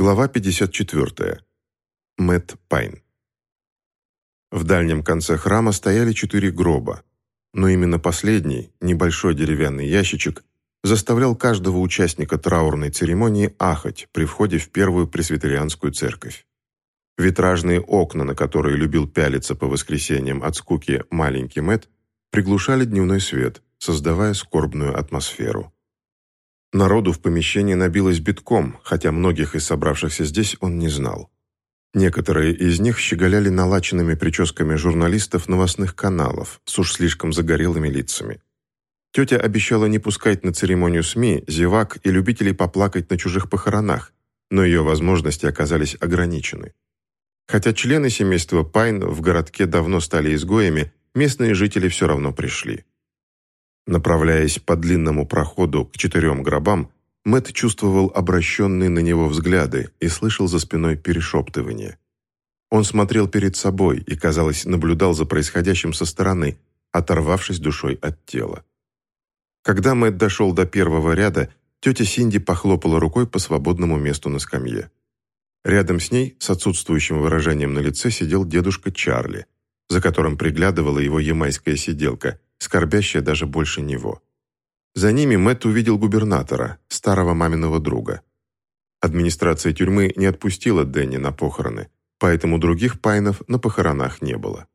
Глава 54. Мэтт Пайн. В дальнем конце храма стояли четыре гроба, но именно последний, небольшой деревянный ящичек, заставлял каждого участника траурной церемонии ахать при входе в первую пресвитерианскую церковь. Витражные окна, на которые любил пялиться по воскресеньям от скуки маленький Мэтт, приглушали дневной свет, создавая скорбную атмосферу. Народу в помещении набилось битком, хотя многих из собравшихся здесь он не знал. Некоторые из них щеголяли налаченными прическами журналистов новостных каналов с уж слишком загорелыми лицами. Тетя обещала не пускать на церемонию СМИ, зевак и любителей поплакать на чужих похоронах, но ее возможности оказались ограничены. Хотя члены семейства Пайн в городке давно стали изгоями, местные жители все равно пришли. Направляясь по длинному проходу к четырем гробам, Мэт чувствовал обращенные на него взгляды и слышал за спиной перешептывание. Он смотрел перед собой и, казалось, наблюдал за происходящим со стороны, оторвавшись душой от тела. Когда Мэт дошел до первого ряда, тетя Синди похлопала рукой по свободному месту на скамье. Рядом с ней, с отсутствующим выражением на лице, сидел дедушка Чарли, за которым приглядывала его ямайская сиделка – скорбящая даже больше него. За ними Мэтт увидел губернатора, старого маминого друга. Администрация тюрьмы не отпустила Дэнни на похороны, поэтому других пайнов на похоронах не было.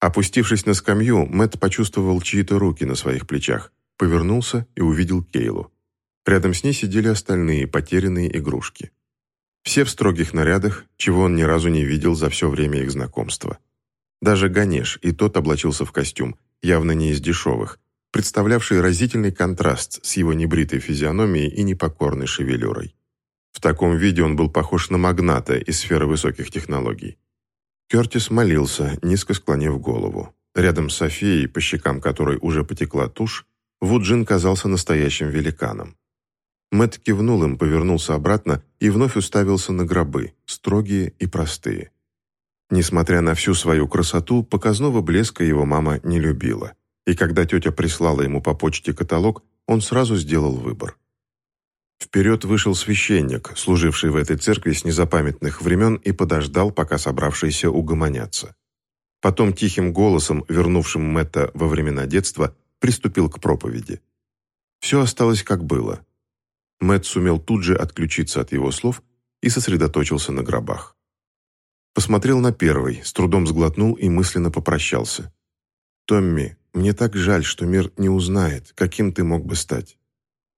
Опустившись на скамью, Мэтт почувствовал чьи-то руки на своих плечах, повернулся и увидел Кейлу. Рядом с ней сидели остальные потерянные игрушки. Все в строгих нарядах, чего он ни разу не видел за все время их знакомства. Даже Ганеш, и тот облачился в костюм, явно не из дешевых, представлявший разительный контраст с его небритой физиономией и непокорной шевелюрой. В таком виде он был похож на магната из сферы высоких технологий. Кертис молился, низко склонив голову. Рядом с Софией, по щекам которой уже потекла тушь, Вуджин казался настоящим великаном. Мэтт кивнул им, повернулся обратно и вновь уставился на гробы, строгие и простые. Несмотря на всю свою красоту, показного блеска его мама не любила. И когда тетя прислала ему по почте каталог, он сразу сделал выбор. Вперед вышел священник, служивший в этой церкви с незапамятных времен, и подождал, пока собравшиеся угомонятся. Потом тихим голосом, вернувшим Мэтта во времена детства, приступил к проповеди. Все осталось как было. Мэтт сумел тут же отключиться от его слов и сосредоточился на гробах. Посмотрел на первый, с трудом сглотнул и мысленно попрощался. «Томми, мне так жаль, что мир не узнает, каким ты мог бы стать.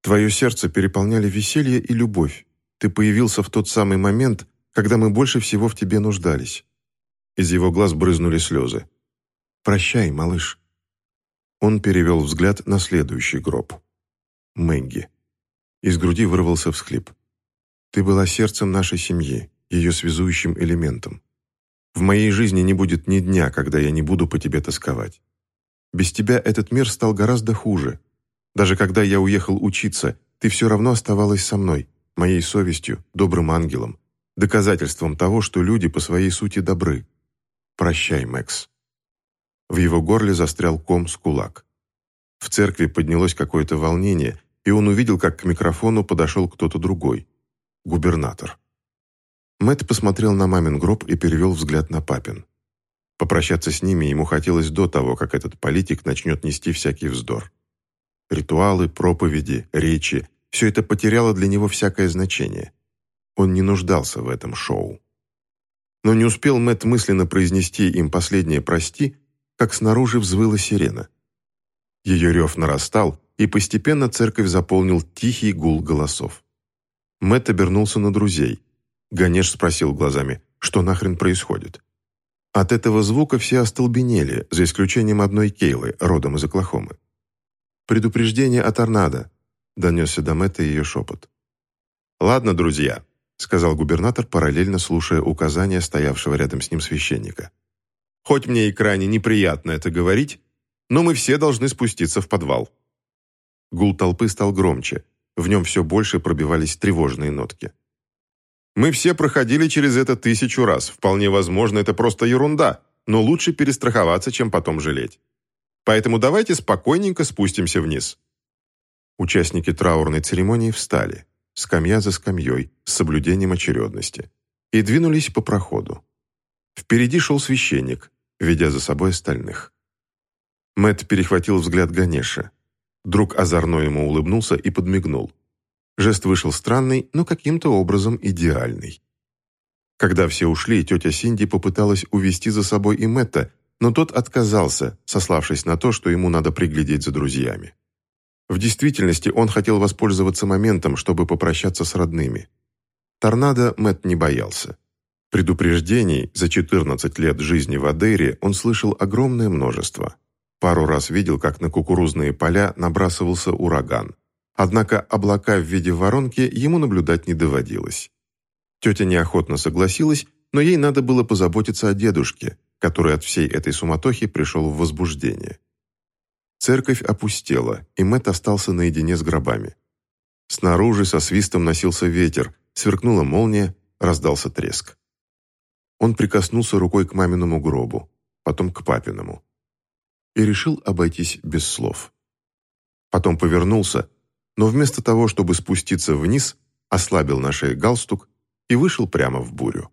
Твое сердце переполняли веселье и любовь. Ты появился в тот самый момент, когда мы больше всего в тебе нуждались». Из его глаз брызнули слезы. «Прощай, малыш». Он перевел взгляд на следующий гроб. Мэнги. Из груди вырвался всхлип. «Ты была сердцем нашей семьи, ее связующим элементом. В моей жизни не будет ни дня, когда я не буду по тебе тосковать. Без тебя этот мир стал гораздо хуже. Даже когда я уехал учиться, ты все равно оставалась со мной, моей совестью, добрым ангелом, доказательством того, что люди по своей сути добры. Прощай, Мэкс. В его горле застрял ком с кулак. В церкви поднялось какое-то волнение, и он увидел, как к микрофону подошел кто-то другой. Губернатор. Мэтт посмотрел на мамин гроб и перевел взгляд на папин. Попрощаться с ними ему хотелось до того, как этот политик начнет нести всякий вздор. Ритуалы, проповеди, речи – все это потеряло для него всякое значение. Он не нуждался в этом шоу. Но не успел Мэтт мысленно произнести им последнее «прости», как снаружи взвыла сирена. Ее рев нарастал, и постепенно церковь заполнил тихий гул голосов. Мэтт обернулся на друзей – Ганеш спросил глазами, что нахрен происходит. От этого звука все остолбенели, за исключением одной Кейлы, родом из Оклахомы. «Предупреждение о торнадо», — донесся до Мэтта ее шепот. «Ладно, друзья», — сказал губернатор, параллельно слушая указания стоявшего рядом с ним священника. «Хоть мне и крайне неприятно это говорить, но мы все должны спуститься в подвал». Гул толпы стал громче, в нем все больше пробивались тревожные нотки. Мы все проходили через это тысячу раз. Вполне возможно, это просто ерунда, но лучше перестраховаться, чем потом жалеть. Поэтому давайте спокойненько спустимся вниз». Участники траурной церемонии встали. скамья за скамьей, с соблюдением очередности, и двинулись по проходу. Впереди шел священник, ведя за собой остальных. Мэт перехватил взгляд Ганеша. Друг озорно ему улыбнулся и подмигнул. Жест вышел странный, но каким-то образом идеальный. Когда все ушли, тетя Синди попыталась увести за собой и Мэтта, но тот отказался, сославшись на то, что ему надо приглядеть за друзьями. В действительности он хотел воспользоваться моментом, чтобы попрощаться с родными. Торнадо Мэтт не боялся. Предупреждений за 14 лет жизни в Адейре он слышал огромное множество. Пару раз видел, как на кукурузные поля набрасывался ураган. Однако облака в виде воронки ему наблюдать не доводилось. Тетя неохотно согласилась, но ей надо было позаботиться о дедушке, который от всей этой суматохи пришел в возбуждение. Церковь опустела, и Мэтт остался наедине с гробами. Снаружи со свистом носился ветер, сверкнула молния, раздался треск. Он прикоснулся рукой к маминому гробу, потом к папиному. И решил обойтись без слов. Потом повернулся, но вместо того, чтобы спуститься вниз, ослабил на шее галстук и вышел прямо в бурю.